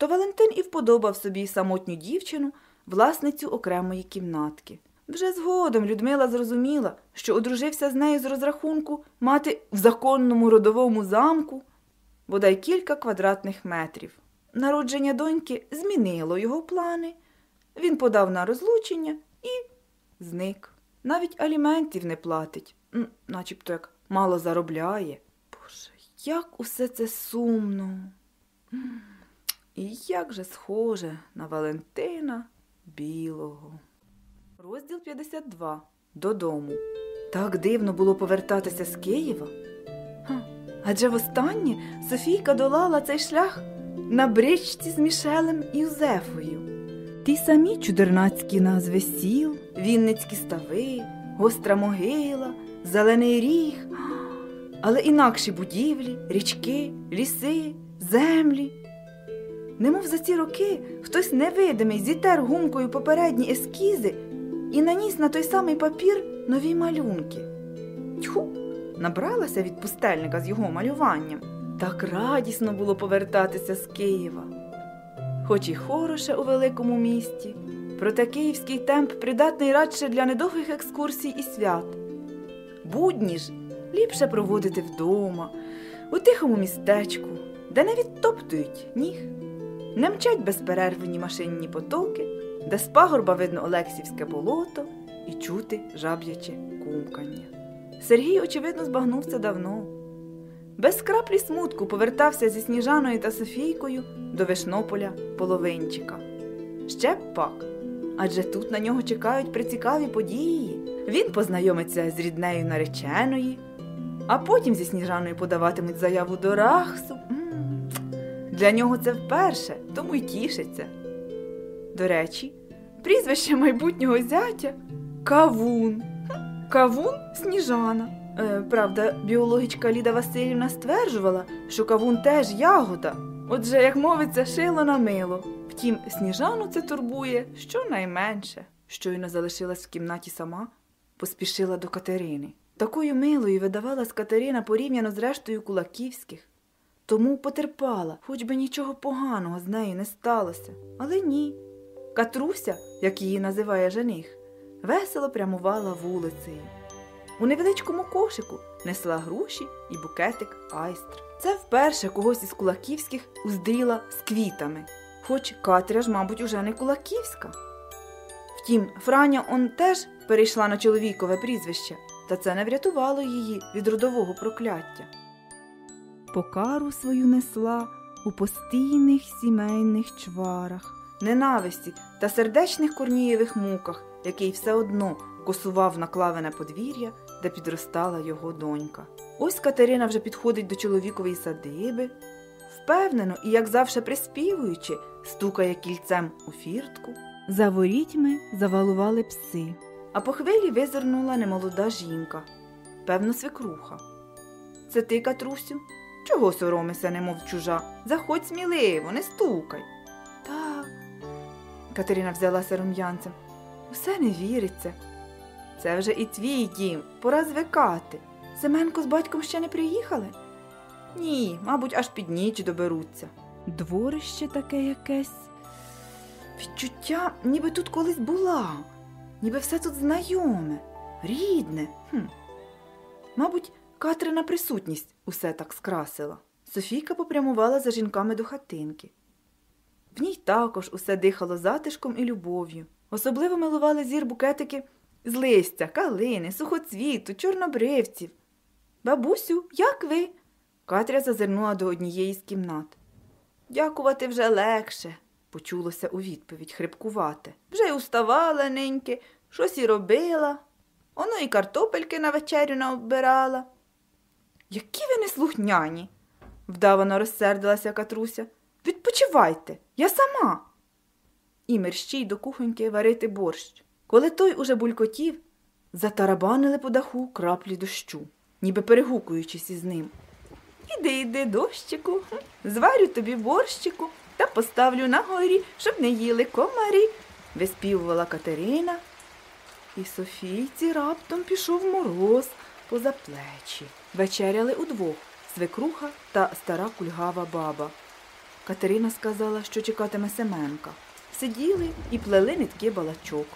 то Валентин і вподобав собі самотню дівчину, власницю окремої кімнатки. Вже згодом Людмила зрозуміла, що одружився з нею з розрахунку мати в законному родовому замку бодай кілька квадратних метрів. Народження доньки змінило його плани. Він подав на розлучення і зник. Навіть аліментів не платить, начебто як мало заробляє. Боже, як усе це сумно. І як же схоже на Валентина Білого. Розділ 52. Додому. Так дивно було повертатися з Києва. Адже востаннє Софійка долала цей шлях на бричці з Мішелем і Юзефою. Ті самі чудернацькі назви сіл, Вінницькі стави, гостра могила, зелений ріг, але інакші будівлі, річки, ліси, землі. Немов за ці роки хтось невидимий зітер гумкою попередні ескізи і наніс на той самий папір нові малюнки. Тьху, набралася від пустельника з його малюванням. Так радісно було повертатися з Києва. Хоч і хороше у великому місті, проте київський темп придатний радше для недовгих екскурсій і свят. Будні ж ліпше проводити вдома, у тихому містечку, де не відтоптують ніг, не мчать безперервні машинні потоки, де з пагорба видно Олексівське болото і чути жаб'яче кумкання. Сергій, очевидно, збагнув це давно. Без краплі смутку повертався зі Сніжаною та Софійкою до Вишнополя половинчика. Ще б пак, адже тут на нього чекають прицікаві події. Він познайомиться з ріднею нареченої, а потім зі Сніжаною подаватимуть заяву до Рахсу. Для нього це вперше, тому й тішиться. До речі, прізвище майбутнього зятя Кавун. Кавун Сніжана. Е, правда, біологічка Ліда Васильівна стверджувала, що кавун теж ягода. Отже, як мовиться, шило на мило. Втім, сніжану це турбує щонайменше. Щойно залишилась в кімнаті сама, поспішила до Катерини. Такою милою видавалась Катерина порівняно з рештою кулаківських. Тому потерпала, хоч би нічого поганого з нею не сталося. Але ні. Катруся, як її називає жених, весело прямувала вулицею. У невеличкому кошику несла груші і букетик айстр. Це вперше когось із кулаківських уздріла з квітами, хоч Катря ж, мабуть, уже не кулаківська. Втім, Франя он теж перейшла на чоловікове прізвище, та це не врятувало її від родового прокляття. Покару свою несла у постійних сімейних чварах, ненависті та сердечних корнієвих муках, який все одно косував на клавене подвір'я, де підростала його донька. Ось Катерина вже підходить до чоловікової садиби, впевнено і, як завше приспівуючи, стукає кільцем у фіртку. За ворітьми завалували пси, а по хвилі визирнула немолода жінка, певно, свекруха. Це ти, Катрусю? Чого соромишся, немов чужа? Заходь сміливо, не стукай. Так. Катерина взялася рум'янцем. Усе не віриться. Це вже і твій дім, пора звикати. Семенко з батьком ще не приїхали? Ні, мабуть, аж під ніч доберуться. Дворище таке якесь. Відчуття, ніби тут колись була, ніби все тут знайоме, рідне. Хм. Мабуть, Катрина присутність усе так скрасила. Софійка попрямувала за жінками до хатинки. В ній також усе дихало затишком і любов'ю. Особливо милували зір букетики з листя, калини, сухоцвіту, чорнобривців. Бабусю, як ви? Катря зазирнула до однієї з кімнат. Дякувати вже легше, почулося у відповідь хрипкувате. Вже й уставала неньки, щось і робила. Оно і картопельки на вечерю наоббирала. Які ви неслухняні, вдавано розсердилася Катруся. Відпочивайте, я сама. І мерщій до кухоньки варити борщ. Коли той уже булькотів, затарабанили по даху краплі дощу, ніби перегукуючись із ним. Іди, іди, дощику, зварю тобі борщику та поставлю на горі, щоб не їли комарі, виспівувала Катерина. І Софійці раптом пішов мороз поза плечі. Вечеряли удвох свекруха та стара кульгава баба. Катерина сказала, що чекатиме Семенка. Сиділи і плели нитки балачок.